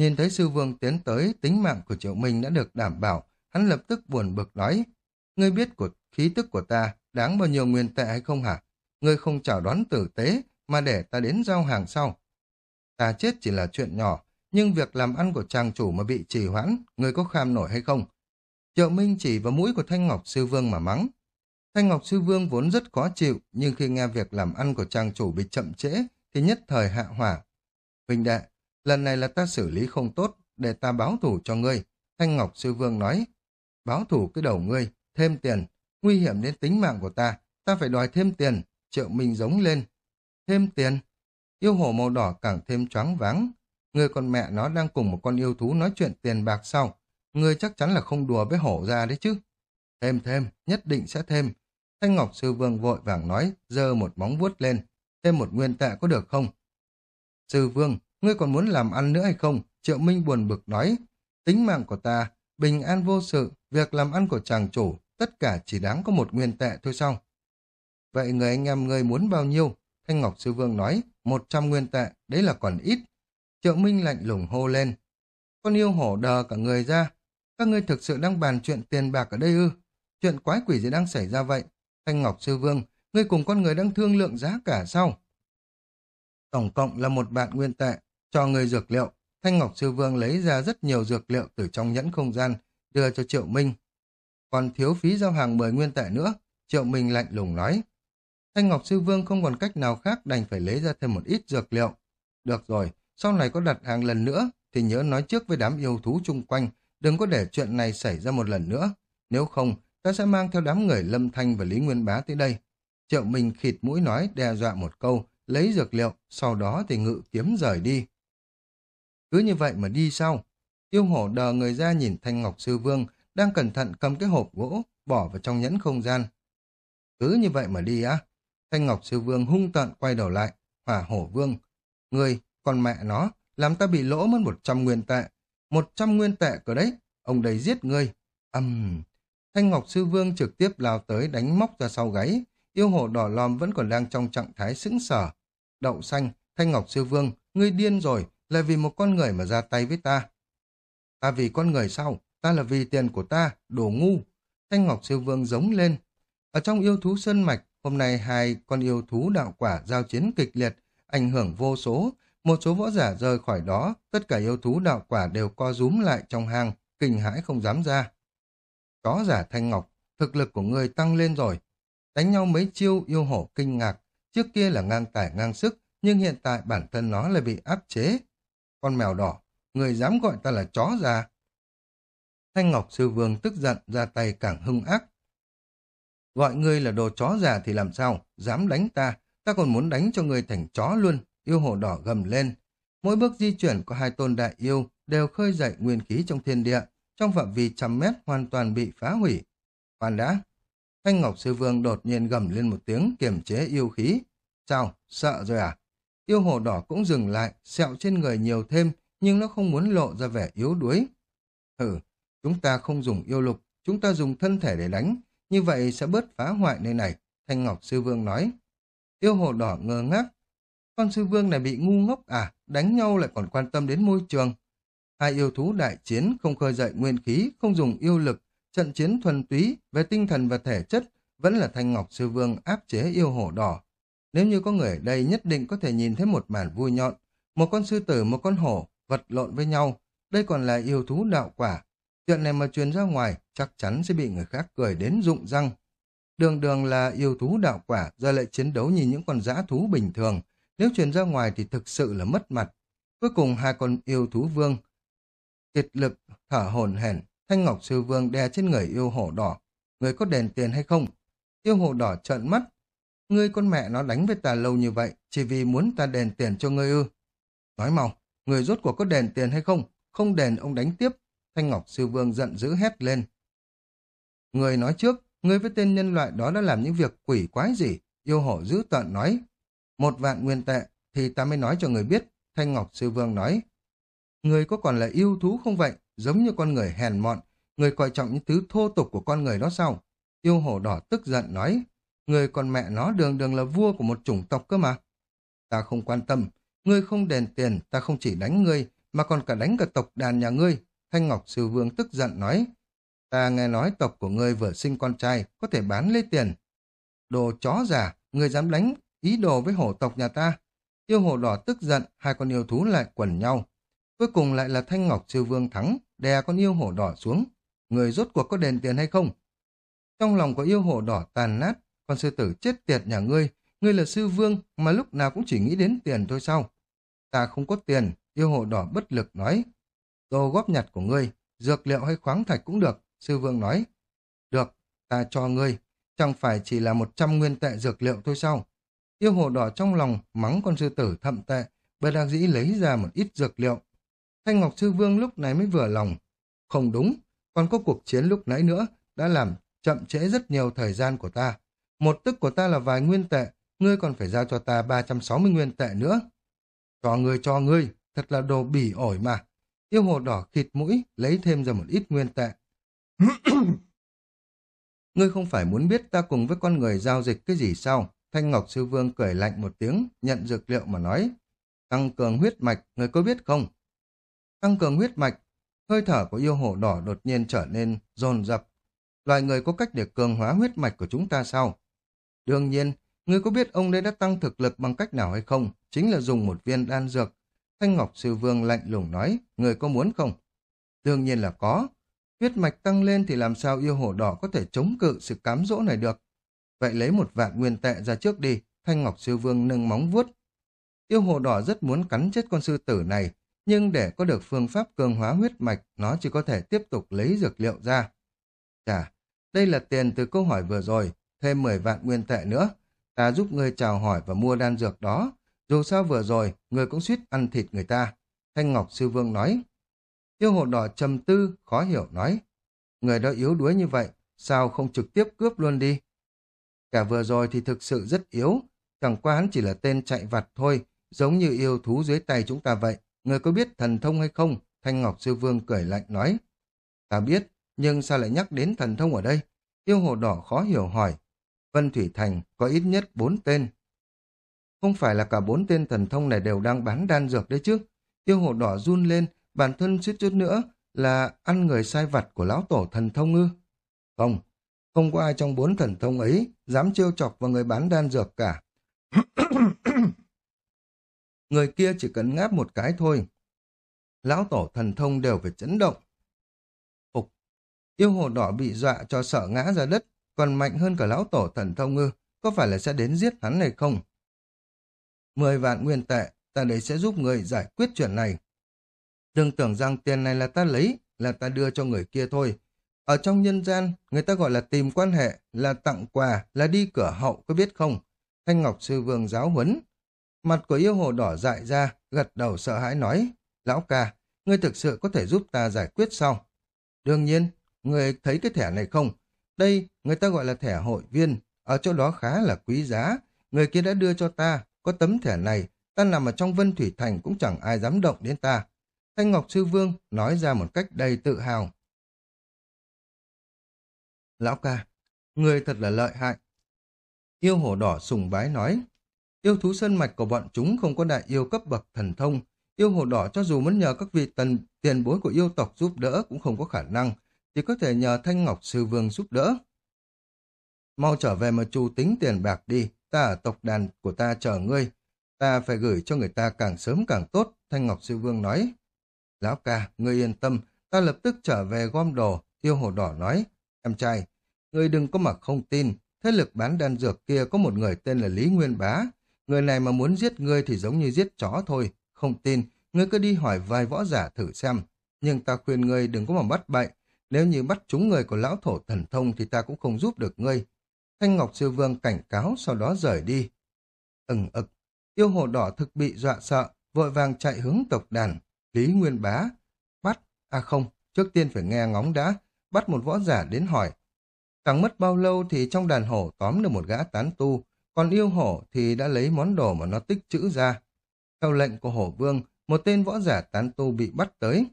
Speaker 1: Nhìn thấy sư vương tiến tới, tính mạng của triệu minh đã được đảm bảo, hắn lập tức buồn bực nói. Ngươi biết của khí tức của ta đáng bao nhiêu nguyên tệ hay không hả? Ngươi không chào đón tử tế, mà để ta đến giao hàng sau. Ta chết chỉ là chuyện nhỏ, nhưng việc làm ăn của trang chủ mà bị trì hoãn, ngươi có kham nổi hay không? Triệu Minh chỉ vào mũi của Thanh Ngọc Sư Vương mà mắng. Thanh Ngọc Sư Vương vốn rất khó chịu, nhưng khi nghe việc làm ăn của trang chủ bị chậm trễ, thì nhất thời hạ hỏa. Huynh đệ, lần này là ta xử lý không tốt, để ta báo thủ cho ngươi. Thanh Ngọc Sư Vương nói, báo thủ cái đầu ngươi, thêm tiền, nguy hiểm đến tính mạng của ta, ta phải đòi thêm tiền. Triệu mình giống lên. Thêm tiền? Yêu hổ màu đỏ càng thêm choáng váng. Người con mẹ nó đang cùng một con yêu thú nói chuyện tiền bạc sau. Người chắc chắn là không đùa với hổ ra đấy chứ. Thêm thêm, nhất định sẽ thêm. Thanh Ngọc Sư Vương vội vàng nói, giơ một móng vuốt lên. Thêm một nguyên tệ có được không? Sư Vương, ngươi còn muốn làm ăn nữa hay không? Triệu Minh buồn bực nói. Tính mạng của ta, bình an vô sự, việc làm ăn của chàng chủ, tất cả chỉ đáng có một nguyên tệ thôi sao? Vậy người anh em ngươi muốn bao nhiêu? Thanh Ngọc Sư Vương nói, một trăm nguyên tệ, đấy là còn ít. Triệu Minh lạnh lùng hô lên. Con yêu hổ đờ cả người ra. Các ngươi thực sự đang bàn chuyện tiền bạc ở đây ư? Chuyện quái quỷ gì đang xảy ra vậy? Thanh Ngọc Sư Vương, ngươi cùng con người đang thương lượng giá cả sao? Tổng cộng là một bạn nguyên tệ, cho người dược liệu. Thanh Ngọc Sư Vương lấy ra rất nhiều dược liệu từ trong nhẫn không gian, đưa cho Triệu Minh. Còn thiếu phí giao hàng 10 nguyên tệ nữa, Triệu Minh lạnh lùng nói. Thanh Ngọc Sư Vương không còn cách nào khác đành phải lấy ra thêm một ít dược liệu. Được rồi, sau này có đặt hàng lần nữa thì nhớ nói trước với đám yêu thú chung quanh, đừng có để chuyện này xảy ra một lần nữa. Nếu không, ta sẽ mang theo đám người Lâm Thanh và Lý Nguyên Bá tới đây. Triệu Minh khịt mũi nói đe dọa một câu, lấy dược liệu, sau đó thì ngự kiếm rời đi. Cứ như vậy mà đi sau. Tiêu hổ đờ người ra nhìn Thanh Ngọc Sư Vương đang cẩn thận cầm cái hộp gỗ, bỏ vào trong nhẫn không gian. Cứ như vậy mà đi á? Thanh Ngọc Sư Vương hung tợn quay đầu lại, hỏa hổ vương. Người, con mẹ nó, làm ta bị lỗ mất một trăm nguyên tệ. Một trăm nguyên tệ cơ đấy, ông đây giết ngươi. Âm... Uhm. Thanh Ngọc Sư Vương trực tiếp lao tới đánh móc ra sau gáy. Yêu hổ đỏ lòm vẫn còn đang trong trạng thái sững sờ. Đậu xanh, Thanh Ngọc Sư Vương, ngươi điên rồi, là vì một con người mà ra tay với ta. Ta vì con người sao? Ta là vì tiền của ta, đồ ngu. Thanh Ngọc siêu Vương giống lên. Ở trong yêu thú sơn mạch, hôm nay hai con yêu thú đạo quả giao chiến kịch liệt, ảnh hưởng vô số. Một số võ giả rời khỏi đó, tất cả yêu thú đạo quả đều co rúm lại trong hang, kinh hãi không dám ra. Chó giả Thanh Ngọc, thực lực của người tăng lên rồi. Đánh nhau mấy chiêu yêu hổ kinh ngạc, trước kia là ngang tải ngang sức, nhưng hiện tại bản thân nó lại bị áp chế. Con mèo đỏ, người dám gọi ta là chó già. Thanh Ngọc Sư Vương tức giận ra tay càng hung ác. Gọi ngươi là đồ chó già thì làm sao, dám đánh ta, ta còn muốn đánh cho ngươi thành chó luôn, yêu hồ đỏ gầm lên. Mỗi bước di chuyển của hai tôn đại yêu đều khơi dậy nguyên khí trong thiên địa, trong phạm vi trăm mét hoàn toàn bị phá hủy. Hoàn đã, Thanh Ngọc Sư Vương đột nhiên gầm lên một tiếng kiềm chế yêu khí. Sao, sợ rồi à? Yêu hồ đỏ cũng dừng lại, sẹo trên người nhiều thêm, nhưng nó không muốn lộ ra vẻ yếu đuối. Hừ, chúng ta không dùng yêu lục, chúng ta dùng thân thể để đánh, như vậy sẽ bớt phá hoại nơi này, Thanh Ngọc Sư Vương nói. Yêu hồ đỏ ngơ ngác. Con Sư Vương này bị ngu ngốc à, đánh nhau lại còn quan tâm đến môi trường. Hai yêu thú đại chiến không khơi dậy nguyên khí, không dùng yêu lực, trận chiến thuần túy về tinh thần và thể chất vẫn là Thanh Ngọc Sư Vương áp chế yêu hổ đỏ. Nếu như có người ở đây nhất định có thể nhìn thấy một màn vui nhọn, một con sư tử, một con hổ vật lộn với nhau, đây còn là yêu thú đạo quả. Chuyện này mà truyền ra ngoài chắc chắn sẽ bị người khác cười đến rụng răng. Đường đường là yêu thú đạo quả, giờ lại chiến đấu như những con dã thú bình thường. Nếu truyền ra ngoài thì thực sự là mất mặt. Cuối cùng hai con yêu thú vương, kiệt lực, thở hồn hển Thanh Ngọc Sư Vương đè trên người yêu hổ đỏ. Người có đền tiền hay không? Yêu hổ đỏ trợn mắt. Ngươi con mẹ nó đánh với ta lâu như vậy, chỉ vì muốn ta đền tiền cho ngươi ư. Nói mau, người rốt cuộc có đền tiền hay không? Không đền ông đánh tiếp. Thanh Ngọc Sư Vương giận dữ hét lên. Người nói trước, người với tên nhân loại đó đã làm những việc quỷ quái gì? Yêu hổ dữ tợn nói. Một vạn nguyên tệ, thì ta mới nói cho người biết. Thanh Ngọc Sư Vương nói. Người có còn là yêu thú không vậy? Giống như con người hèn mọn. Người coi trọng những thứ thô tục của con người đó sao? Yêu hổ đỏ tức giận nói. Người còn mẹ nó đường đường là vua của một chủng tộc cơ mà. Ta không quan tâm. Ngươi không đền tiền, ta không chỉ đánh ngươi, mà còn cả đánh cả tộc đàn nhà ngươi. Thanh Ngọc Sư Vương tức giận nói. Ta nghe nói tộc của ngươi vừa sinh con trai, có thể bán lấy tiền. Đồ chó giả, ngươi dám đánh ý đồ với hổ tộc nhà ta. Yêu hổ đỏ tức giận, hai con yêu thú lại quẩn nhau. Cuối cùng lại là Thanh Ngọc Sư Vương thắng, đè con yêu hổ đỏ xuống. Người rốt cuộc có đền tiền hay không? Trong lòng của yêu hổ đỏ tàn nát, con sư tử chết tiệt nhà ngươi, ngươi là sư vương mà lúc nào cũng chỉ nghĩ đến tiền thôi sao? Ta không có tiền, yêu hồ đỏ bất lực nói. Đồ góp nhặt của ngươi, dược liệu hay khoáng thạch cũng được, sư vương nói. Được, ta cho ngươi, chẳng phải chỉ là một trăm nguyên tệ dược liệu thôi sao? Yêu hồ đỏ trong lòng mắng con sư tử thậm tệ, bởi đặc dĩ lấy ra một ít dược liệu. Thanh Ngọc Sư Vương lúc này mới vừa lòng. Không đúng, còn có cuộc chiến lúc nãy nữa đã làm chậm trễ rất nhiều thời gian của ta. Một tức của ta là vài nguyên tệ, ngươi còn phải giao cho ta 360 nguyên tệ nữa. Cho ngươi cho ngươi, thật là đồ bỉ ổi mà. Yêu hồ đỏ khịt mũi, lấy thêm ra một ít nguyên tệ. ngươi không phải muốn biết ta cùng với con người giao dịch cái gì sao? Thanh Ngọc Sư Vương cười lạnh một tiếng, nhận dược liệu mà nói. Tăng cường huyết mạch, người có biết không? Tăng cường huyết mạch, hơi thở của yêu hổ đỏ đột nhiên trở nên dồn dập. Loài người có cách để cường hóa huyết mạch của chúng ta sao? Đương nhiên, người có biết ông đây đã tăng thực lực bằng cách nào hay không? Chính là dùng một viên đan dược. Thanh Ngọc Sư Vương lạnh lùng nói, người có muốn không? Đương nhiên là có. Huyết mạch tăng lên thì làm sao yêu hổ đỏ có thể chống cự sự cám dỗ này được? Vậy lấy một vạn nguyên tệ ra trước đi, Thanh Ngọc Sư Vương nâng móng vuốt. Yêu hồ đỏ rất muốn cắn chết con sư tử này, nhưng để có được phương pháp cường hóa huyết mạch, nó chỉ có thể tiếp tục lấy dược liệu ra. Chà, đây là tiền từ câu hỏi vừa rồi, thêm 10 vạn nguyên tệ nữa. Ta giúp ngươi chào hỏi và mua đan dược đó. Dù sao vừa rồi, ngươi cũng suýt ăn thịt người ta. Thanh Ngọc Sư Vương nói. Yêu hồ đỏ trầm tư, khó hiểu nói. Người đó yếu đuối như vậy, sao không trực tiếp cướp luôn đi? Cả vừa rồi thì thực sự rất yếu, chẳng qua hắn chỉ là tên chạy vặt thôi, giống như yêu thú dưới tay chúng ta vậy. Người có biết thần thông hay không? Thanh Ngọc Sư Vương cười lạnh nói. Ta biết, nhưng sao lại nhắc đến thần thông ở đây? Yêu hồ đỏ khó hiểu hỏi. Vân Thủy Thành có ít nhất bốn tên. Không phải là cả bốn tên thần thông này đều đang bán đan dược đấy chứ. Tiêu hộ đỏ run lên, bản thân suýt chút nữa là ăn người sai vặt của lão tổ thần thông ư. Không, không có ai trong bốn thần thông ấy dám trêu chọc vào người bán đan dược cả. người kia chỉ cần ngáp một cái thôi. Lão tổ thần thông đều phải chấn động. Phục. Yêu hồ đỏ bị dọa cho sợ ngã ra đất, còn mạnh hơn cả lão tổ thần thông ngư Có phải là sẽ đến giết hắn này không? Mười vạn nguyên tệ, ta đây sẽ giúp người giải quyết chuyện này. Đừng tưởng rằng tiền này là ta lấy, là ta đưa cho người kia thôi. Ở trong nhân gian, người ta gọi là tìm quan hệ, là tặng quà, là đi cửa hậu, có biết không? Thanh Ngọc Sư Vương giáo huấn. Mặt của yêu hồ đỏ dại ra, gật đầu sợ hãi nói. Lão ca, ngươi thực sự có thể giúp ta giải quyết sao? Đương nhiên, người thấy cái thẻ này không? Đây, người ta gọi là thẻ hội viên, ở chỗ đó khá là quý giá. Người kia đã đưa cho ta, có tấm thẻ này, ta nằm ở trong Vân Thủy Thành cũng chẳng ai dám động đến ta. Thanh Ngọc Sư Vương nói ra một cách đầy tự hào. Lão ca, người thật là lợi hại. Yêu hổ đỏ sùng bái nói, yêu thú sơn mạch của bọn chúng không có đại yêu cấp bậc thần thông. Yêu hổ đỏ cho dù muốn nhờ các vị tần tiền bối của yêu tộc giúp đỡ cũng không có khả năng, thì có thể nhờ Thanh Ngọc Sư Vương giúp đỡ. Mau trở về mà chu tính tiền bạc đi, ta ở tộc đàn của ta chờ ngươi. Ta phải gửi cho người ta càng sớm càng tốt, Thanh Ngọc Sư Vương nói. Lão ca, ngươi yên tâm, ta lập tức trở về gom đồ, tiêu hồ đỏ nói. Em trai, ngươi đừng có mà không tin, thế lực bán đan dược kia có một người tên là Lý Nguyên Bá. Người này mà muốn giết ngươi thì giống như giết chó thôi. Không tin, ngươi cứ đi hỏi vài võ giả thử xem. Nhưng ta khuyên ngươi đừng có mà bắt bệnh nếu như bắt chúng người của lão thổ thần thông thì ta cũng không giúp được ngươi. Thanh Ngọc Sư Vương cảnh cáo sau đó rời đi. Ừng ực, yêu hồ đỏ thực bị dọa sợ, vội vàng chạy hướng tộc đàn. Lý Nguyên Bá bắt, à không, trước tiên phải nghe ngóng đã, bắt một võ giả đến hỏi. Chẳng mất bao lâu thì trong đàn hổ tóm được một gã tán tu, còn yêu hổ thì đã lấy món đồ mà nó tích chữ ra. Theo lệnh của hổ vương, một tên võ giả tán tu bị bắt tới.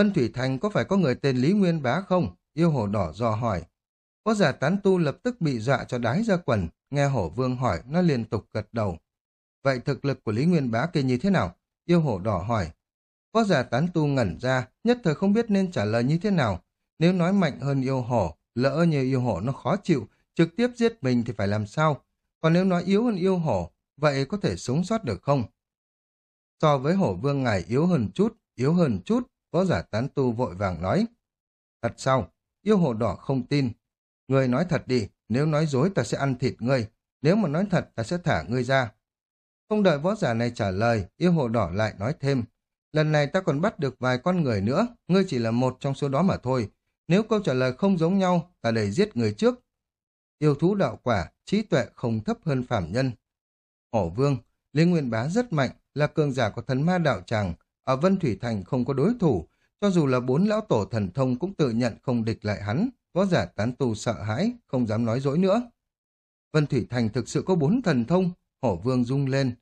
Speaker 1: Vân Thủy Thành có phải có người tên Lý Nguyên Bá không? Yêu hổ đỏ dò hỏi. Có giả tán tu lập tức bị dọa cho đái ra quần, nghe hổ vương hỏi, nó liên tục gật đầu. Vậy thực lực của Lý Nguyên Bá kia như thế nào? Yêu hổ đỏ hỏi. Có giả tán tu ngẩn ra, nhất thời không biết nên trả lời như thế nào. Nếu nói mạnh hơn yêu hổ, lỡ như yêu hổ nó khó chịu, trực tiếp giết mình thì phải làm sao? Còn nếu nói yếu hơn yêu hổ, vậy có thể sống sót được không? So với hổ vương ngài yếu hơn chút, yếu hơn chút, võ giả tán tu vội vàng nói. Thật sao? Yêu hồ đỏ không tin. Người nói thật đi, nếu nói dối ta sẽ ăn thịt ngươi, nếu mà nói thật ta sẽ thả ngươi ra. Không đợi võ giả này trả lời, yêu hồ đỏ lại nói thêm. Lần này ta còn bắt được vài con người nữa, ngươi chỉ là một trong số đó mà thôi. Nếu câu trả lời không giống nhau, ta đầy giết người trước. Yêu thú đạo quả, trí tuệ không thấp hơn phạm nhân. Hổ vương, lý Nguyên Bá rất mạnh, là cường giả của thần ma đạo tràng. Ở Vân Thủy Thành không có đối thủ, cho dù là bốn lão tổ thần thông cũng tự nhận không địch lại hắn. Võ giả tán tu sợ hãi, không dám nói dối nữa. Vân Thủy Thành thực sự có bốn thần thông, hổ vương rung lên.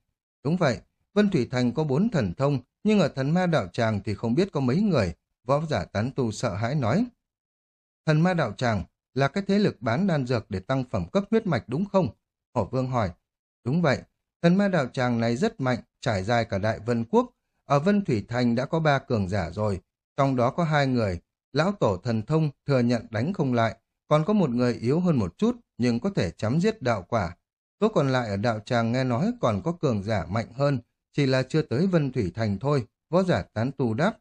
Speaker 1: Đúng vậy, Vân Thủy Thành có bốn thần thông, nhưng ở thần ma đạo tràng thì không biết có mấy người, võ giả tán tu sợ hãi nói. Thần ma đạo tràng là cái thế lực bán đan dược để tăng phẩm cấp huyết mạch đúng không? Hổ vương hỏi. Đúng vậy, thần ma đạo tràng này rất mạnh, trải dài cả đại vân quốc. Ở Vân Thủy Thành đã có ba cường giả rồi, trong đó có hai người, lão tổ thần thông thừa nhận đánh không lại, còn có một người yếu hơn một chút nhưng có thể chấm giết đạo quả. Số còn lại ở đạo tràng nghe nói còn có cường giả mạnh hơn, chỉ là chưa tới Vân Thủy Thành thôi, võ giả tán tu đáp.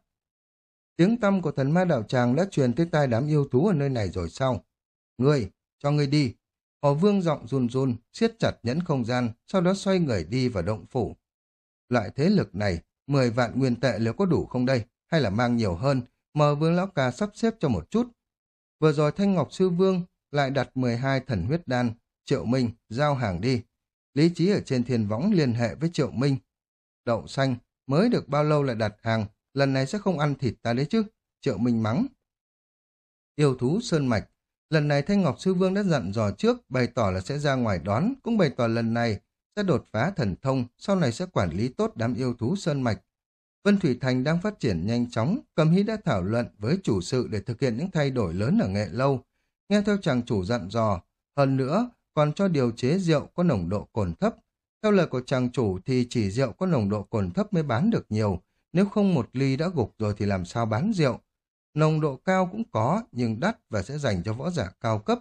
Speaker 1: Tiếng tâm của thần ma đạo tràng đã truyền tới tai đám yêu thú ở nơi này rồi sao? Ngươi, cho ngươi đi. Hồ vương giọng run run, siết chặt nhẫn không gian, sau đó xoay người đi vào động phủ. Loại thế lực này, 10 vạn nguyên tệ liệu có đủ không đây? Hay là mang nhiều hơn? Mờ vương lão ca sắp xếp cho một chút. Vừa rồi Thanh Ngọc Sư Vương lại đặt 12 thần huyết đan, Triệu Minh, giao hàng đi. Lý trí ở trên thiên võng liên hệ với Triệu Minh. Đậu xanh, mới được bao lâu lại đặt hàng, lần này sẽ không ăn thịt ta đấy chứ. Triệu Minh mắng. Yêu thú Sơn Mạch, lần này Thanh Ngọc Sư Vương đã dặn dò trước, bày tỏ là sẽ ra ngoài đón, cũng bày tỏ lần này sẽ đột phá thần thông, sau này sẽ quản lý tốt đám yêu thú Sơn Mạch. Vân Thủy Thành đang phát triển nhanh chóng, Cầm Hí đã thảo luận với chủ sự để thực hiện những thay đổi lớn ở nghệ lâu. Nghe theo chàng chủ dặn dò, hơn nữa còn cho điều chế rượu có nồng độ cồn thấp. Theo lời của chàng chủ thì chỉ rượu có nồng độ cồn thấp mới bán được nhiều, nếu không một ly đã gục rồi thì làm sao bán rượu. Nồng độ cao cũng có, nhưng đắt và sẽ dành cho võ giả cao cấp.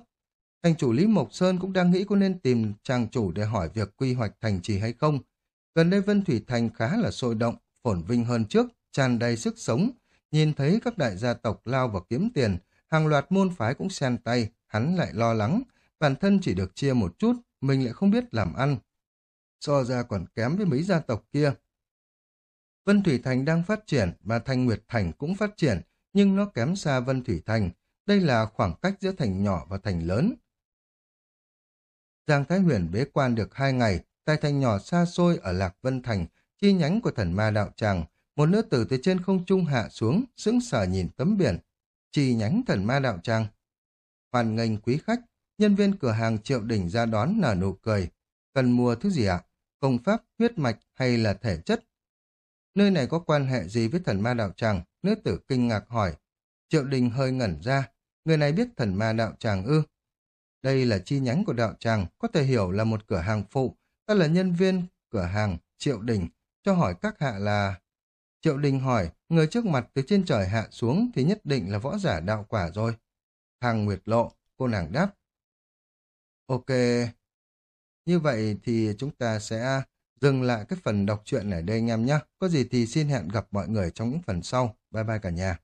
Speaker 1: Thành chủ Lý Mộc Sơn cũng đang nghĩ có nên tìm trang chủ để hỏi việc quy hoạch thành trì hay không. Gần đây Vân Thủy Thành khá là sôi động, phồn vinh hơn trước, tràn đầy sức sống. Nhìn thấy các đại gia tộc lao vào kiếm tiền, hàng loạt môn phái cũng xen tay, hắn lại lo lắng. Bản thân chỉ được chia một chút, mình lại không biết làm ăn. So ra còn kém với mấy gia tộc kia. Vân Thủy Thành đang phát triển và Thanh Nguyệt Thành cũng phát triển, nhưng nó kém xa Vân Thủy Thành. Đây là khoảng cách giữa thành nhỏ và thành lớn. Giang Thái Huyền bế quan được hai ngày, tại thành nhỏ xa xôi ở Lạc Vân Thành, chi nhánh của thần ma đạo tràng, một nữ tử từ trên không trung hạ xuống, sững sờ nhìn tấm biển. Chi nhánh thần ma đạo tràng. Hoàn nghênh quý khách, nhân viên cửa hàng triệu đỉnh ra đón nở nụ cười. Cần mua thứ gì ạ? Công pháp, huyết mạch hay là thể chất? Nơi này có quan hệ gì với thần ma đạo tràng? Nữ tử kinh ngạc hỏi. Triệu đình hơi ngẩn ra. Người này biết thần ma đạo tràng ư? Đây là chi nhánh của đạo tràng, có thể hiểu là một cửa hàng phụ. Ta là nhân viên cửa hàng Triệu Đình, cho hỏi các hạ là... Triệu Đình hỏi, người trước mặt từ trên trời hạ xuống thì nhất định là võ giả đạo quả rồi. Hàng Nguyệt Lộ, cô nàng đáp. Ok, như vậy thì chúng ta sẽ dừng lại cái phần đọc truyện ở đây anh em nhé. Có gì thì xin hẹn gặp mọi người trong những phần sau. Bye bye cả nhà.